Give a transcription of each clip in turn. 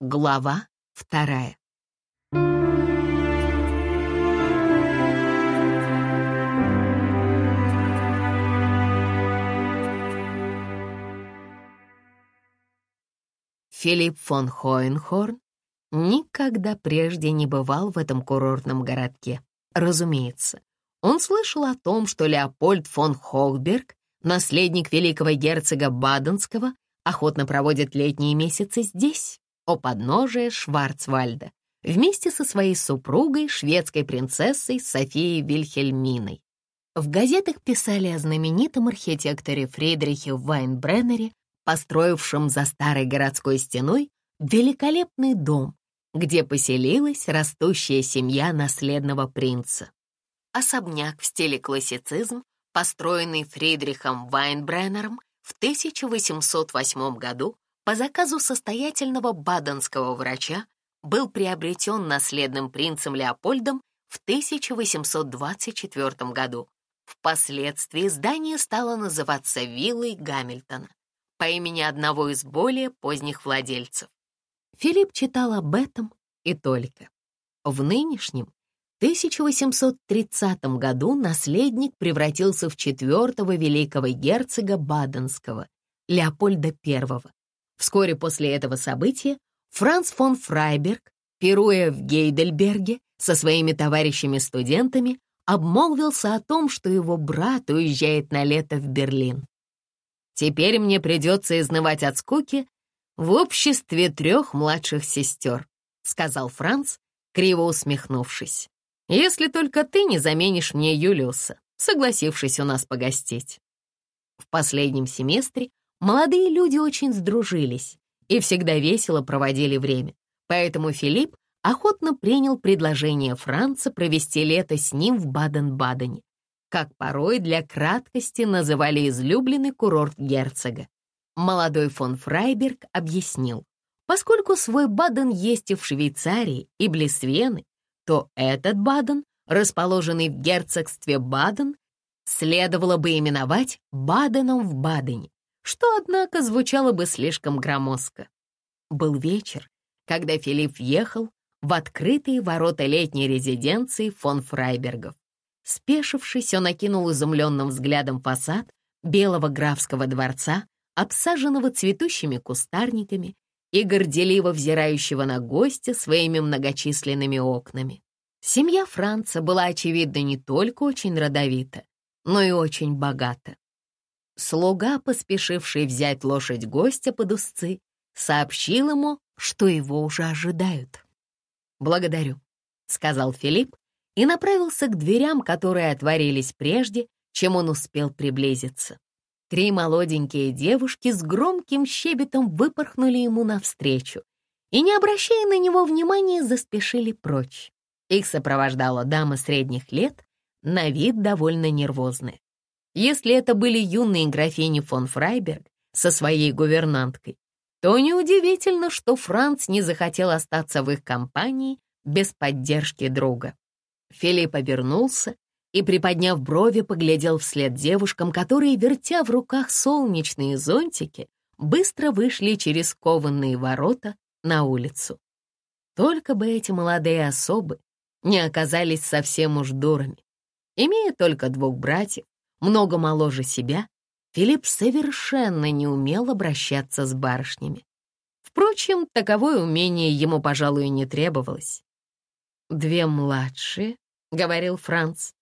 Глава вторая. Филипп фон Хоенхорн никогда прежде не бывал в этом курортном городке. Разумеется, он слышал о том, что Леопольд фон Хохберг, наследник великого герцога Баденского, охотно проводит летние месяцы здесь, о подножие Шварцвальда, вместе со своей супругой, шведской принцессой Софией Вильхельминой. В газетах писали о знаменитом архитекторе Фридрихе Вайнбреннере, построившем за старой городской стеной великолепный дом, где поселилась растущая семья наследного принца. Особняк в стиле классицизм, построенный Фридрихом Вайнбреннером в 1808 году по заказу состоятельного баденского врача, был приобретен наследным принцем Леопольдом в 1824 году. Впоследствии здание стало называться виллой Гамильтона по имени одного из более поздних владельцев. Филипп читал об этом и только. В нынешнем 1830 году наследник превратился в четвертого великого герцога Баденского, Леопольда I. Вскоре после этого события Франц фон Фрайберг, пируя в Гейдельберге со своими товарищами-студентами, обмолвился о том, что его брат уезжает на лето в Берлин. «Теперь мне придется изнывать от скуки в обществе трех младших сестер», сказал Франц, криво усмехнувшись. «Если только ты не заменишь мне Юлиуса, согласившись у нас погостить». В последнем семестре молодые люди очень сдружились и всегда весело проводили время, поэтому Филипп охотно принял предложение Франца провести лето с ним в Баден-Бадене, как порой для краткости называли излюбленный курорт герцога. Молодой фон Фрайберг объяснил, Поскольку свой Баден есть и в Швейцарии, и близ Вены, то этот Баден, расположенный в герцогстве Баден, следовало бы именовать Баденом в Бадене, что, однако, звучало бы слишком громоздко. Был вечер, когда Филипп въехал в открытые ворота летней резиденции фон Фрайбергов. Спешившись, он окинул изумленным взглядом фасад белого графского дворца, обсаженного цветущими кустарниками и горделиво взирающего на гостя своими многочисленными окнами. Семья Франца была, очевидно, не только очень родовита, но и очень богата. Слуга, поспешивший взять лошадь гостя под узцы, сообщил ему, что его уже ожидают. «Благодарю», — сказал Филипп и направился к дверям, которые отворились прежде, чем он успел приблизиться. Три молоденькие девушки с громким щебетом выпорхнули ему навстречу и, не обращая на него внимания, заспешили прочь. Их сопровождала дама средних лет, на вид довольно нервозная. Если это были юные графини фон Фрайберг со своей гувернанткой, то неудивительно, что Франц не захотел остаться в их компании без поддержки друга. Филипп обернулся и, приподняв брови, поглядел вслед девушкам, которые, вертя в руках солнечные зонтики, быстро вышли через кованные ворота на улицу. Только бы эти молодые особы не оказались совсем уж дурами. Имея только двух братьев, много моложе себя, Филипп совершенно не умел обращаться с барышнями. Впрочем, таковое умение ему, пожалуй, не требовалось. «Две младшие», — говорил Франц,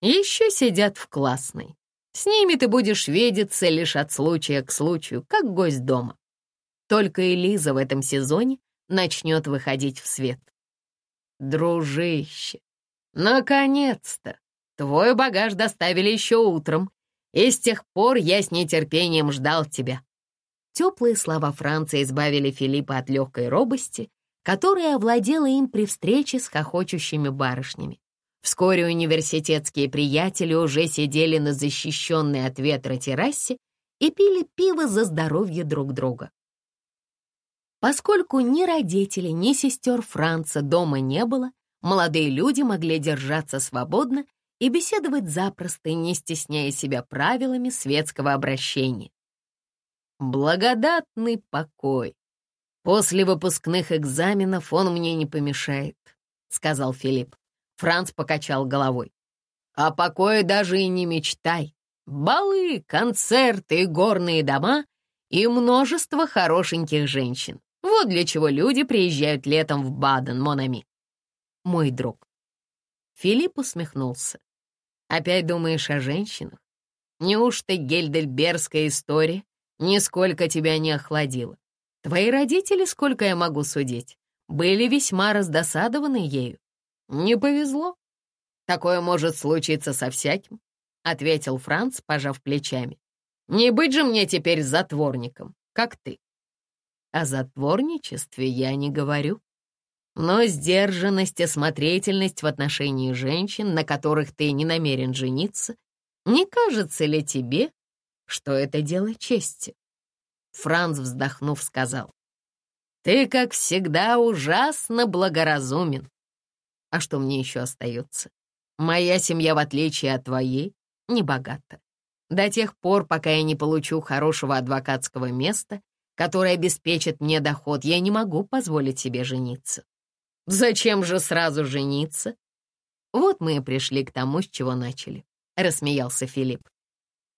еще сидят в классной. С ними ты будешь видеться лишь от случая к случаю, как гость дома. Только Элиза в этом сезоне начнет выходить в свет. Дружище, наконец-то! Твой багаж доставили еще утром, и с тех пор я с нетерпением ждал тебя. Теплые слова Франции избавили Филиппа от легкой робости, которая овладела им при встрече с хохочущими барышнями. Вскоре университетские приятели уже сидели на защищенной от ветра террасе и пили пиво за здоровье друг друга. Поскольку ни родителей, ни сестер Франца дома не было, молодые люди могли держаться свободно и беседовать запросто, не стесняя себя правилами светского обращения. Благодатный покой. «После выпускных экзаменов он мне не помешает», — сказал Филипп. Франц покачал головой. «О покое даже и не мечтай. Балы, концерты, горные дома и множество хорошеньких женщин. Вот для чего люди приезжают летом в Баден, Монами. Мой друг». Филипп усмехнулся. «Опять думаешь о женщинах? Неужто гельдельбергская история нисколько тебя не охладила? Твои родители, сколько я могу судить, были весьма раздосадованы ею. Не повезло. Такое может случиться со всяким, — ответил Франц, пожав плечами. Не быть же мне теперь затворником, как ты. О затворничестве я не говорю. Но сдержанность и смотрительность в отношении женщин, на которых ты не намерен жениться, не кажется ли тебе, что это дело чести? Франц, вздохнув, сказал. «Ты, как всегда, ужасно благоразумен. А что мне еще остается? Моя семья, в отличие от твоей, не богата. До тех пор, пока я не получу хорошего адвокатского места, которое обеспечит мне доход, я не могу позволить себе жениться. Зачем же сразу жениться? Вот мы и пришли к тому, с чего начали, — рассмеялся Филипп.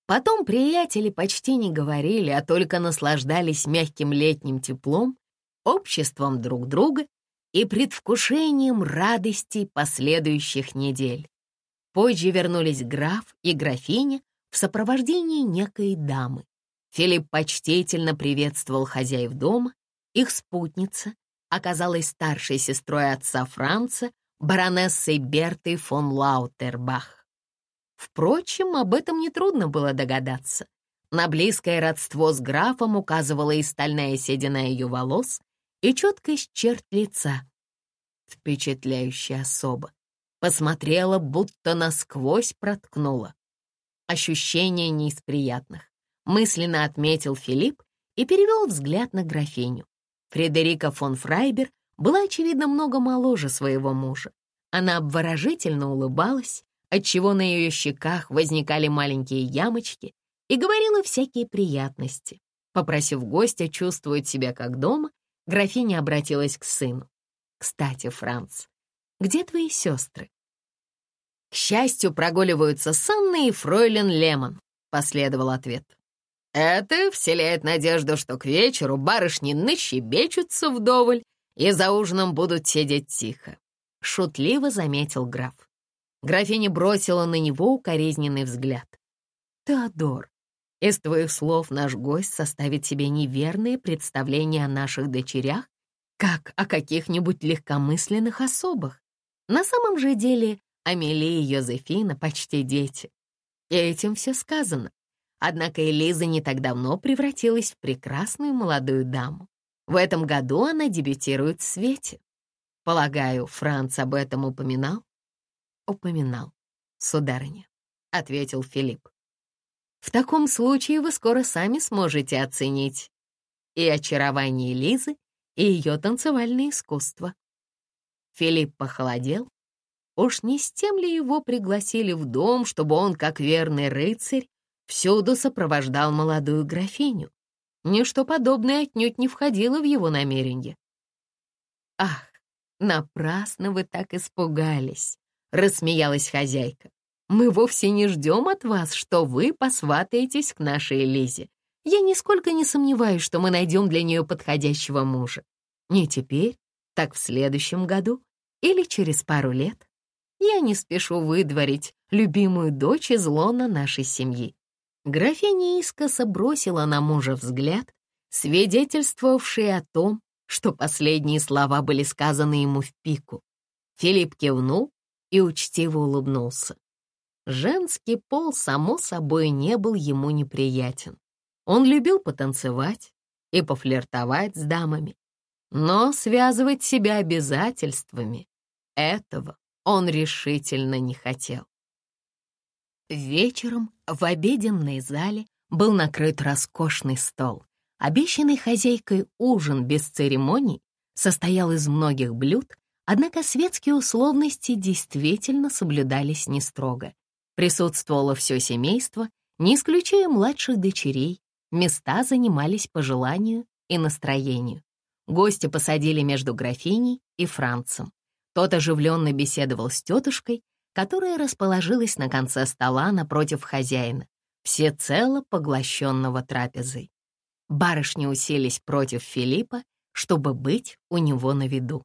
Потом приятели почти не говорили, а только наслаждались мягким летним теплом, обществом друг друга и предвкушением радостей последующих недель. Позже вернулись граф и графиня в сопровождении некой дамы. Филипп почтительно приветствовал хозяев дома, их спутница оказалась старшей сестрой отца Франца, баронессой Бертой фон Лаутербах. Впрочем, об этом нетрудно было догадаться. На близкое родство с графом указывала и стальная седина ее волос, и четкость черт лица. Впечатляющая особа. Посмотрела, будто насквозь проткнула. Ощущение не из приятных. Мысленно отметил Филипп и перевел взгляд на графиню. Фредерика фон Фрайбер была, очевидно, много моложе своего мужа. Она обворожительно улыбалась, отчего на ее щеках возникали маленькие ямочки и говорила всякие приятности. Попросив гостя чувствовать себя как дома, графиня обратилась к сыну. «Кстати, Франц, где твои сестры?» «К счастью, прогуливаются с Анной и фройлен Лемон», — последовал ответ. «Это вселяет надежду, что к вечеру барышни нащебечутся вдоволь и за ужином будут сидеть тихо», — шутливо заметил граф. Графиня бросила на него укоризненный взгляд. «Теодор, из твоих слов наш гость составит себе неверные представления о наших дочерях, как о каких-нибудь легкомысленных особах. На самом же деле Амелия и Йозефина почти дети. И этим все сказано. Однако Элиза не так давно превратилась в прекрасную молодую даму. В этом году она дебютирует в свете. Полагаю, Франц об этом упоминал? упоминал, сударыня», — ответил Филипп. «В таком случае вы скоро сами сможете оценить и очарование Лизы, и ее танцевальное искусство». Филипп похолодел. Уж не с тем ли его пригласили в дом, чтобы он, как верный рыцарь, всюду сопровождал молодую графиню? Ничто подобное отнюдь не входило в его намерение. «Ах, напрасно вы так испугались!» — рассмеялась хозяйка. «Мы вовсе не ждем от вас, что вы посватаетесь к нашей Лизе. Я нисколько не сомневаюсь, что мы найдем для нее подходящего мужа. Не теперь, так в следующем году или через пару лет. Я не спешу выдворить любимую дочь из лона нашей семьи». Графиня искоса бросила на мужа взгляд, свидетельствовавший о том, что последние слова были сказаны ему в пику. Филипп кивнул и учтиво улыбнулся. Женский пол, само собой, не был ему неприятен. Он любил потанцевать и пофлиртовать с дамами, но связывать себя обязательствами этого он решительно не хотел. Вечером в обеденной зале был накрыт роскошный стол. Обещанный хозяйкой ужин без церемоний состоял из многих блюд, Однако светские условности действительно соблюдались не строго. Присутствовало все семейство, не исключая младших дочерей, места занимались по желанию и настроению. Гости посадили между графиней и Францем. Тот оживленно беседовал с тетушкой, которая расположилась на конце стола напротив хозяина, всецело поглощенного трапезой. Барышни уселись против Филиппа, чтобы быть у него на виду.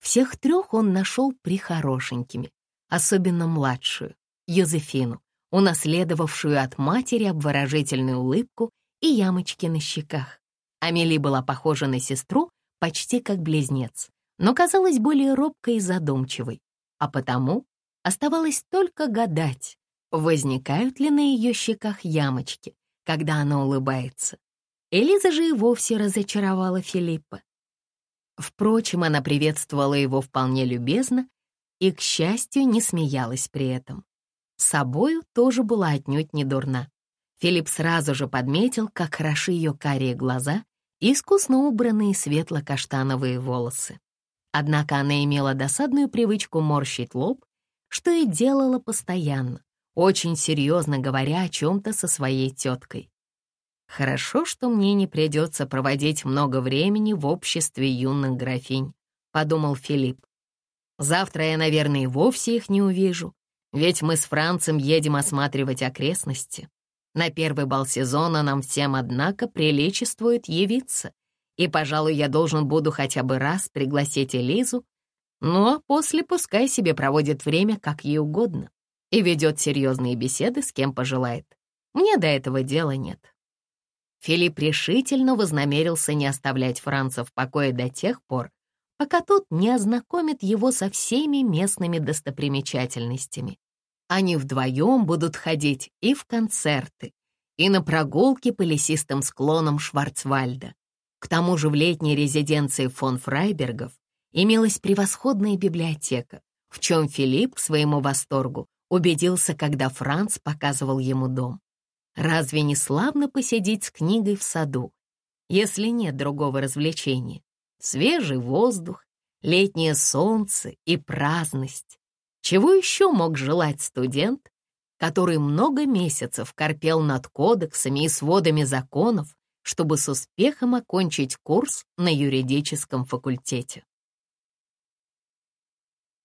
Всех трех он нашел прихорошенькими, особенно младшую, Юзефину, унаследовавшую от матери обворожительную улыбку и ямочки на щеках. Амели была похожа на сестру почти как близнец, но казалась более робкой и задумчивой, а потому оставалось только гадать, возникают ли на ее щеках ямочки, когда она улыбается. Элиза же и вовсе разочаровала Филиппа. Впрочем, она приветствовала его вполне любезно и, к счастью, не смеялась при этом. Собою тоже была отнюдь не дурна. Филипп сразу же подметил, как хороши ее карие глаза и искусно убранные светло-каштановые волосы. Однако она имела досадную привычку морщить лоб, что и делала постоянно, очень серьезно говоря о чем-то со своей теткой. «Хорошо, что мне не придется проводить много времени в обществе юных графинь», — подумал Филипп. «Завтра я, наверное, и вовсе их не увижу, ведь мы с Францем едем осматривать окрестности. На первый бал сезона нам всем, однако, приличествует явиться, и, пожалуй, я должен буду хотя бы раз пригласить Элизу, ну а после пускай себе проводит время как ей угодно и ведет серьезные беседы с кем пожелает. Мне до этого дела нет. Филипп решительно вознамерился не оставлять Франца в покое до тех пор, пока тот не ознакомит его со всеми местными достопримечательностями. Они вдвоем будут ходить и в концерты, и на прогулки по лесистым склонам Шварцвальда. К тому же в летней резиденции фон Фрайбергов имелась превосходная библиотека, в чем Филипп к своему восторгу убедился, когда Франц показывал ему дом. Разве не славно посидеть с книгой в саду, если нет другого развлечения? Свежий воздух, летнее солнце и праздность. Чего еще мог желать студент, который много месяцев корпел над кодексами и сводами законов, чтобы с успехом окончить курс на юридическом факультете?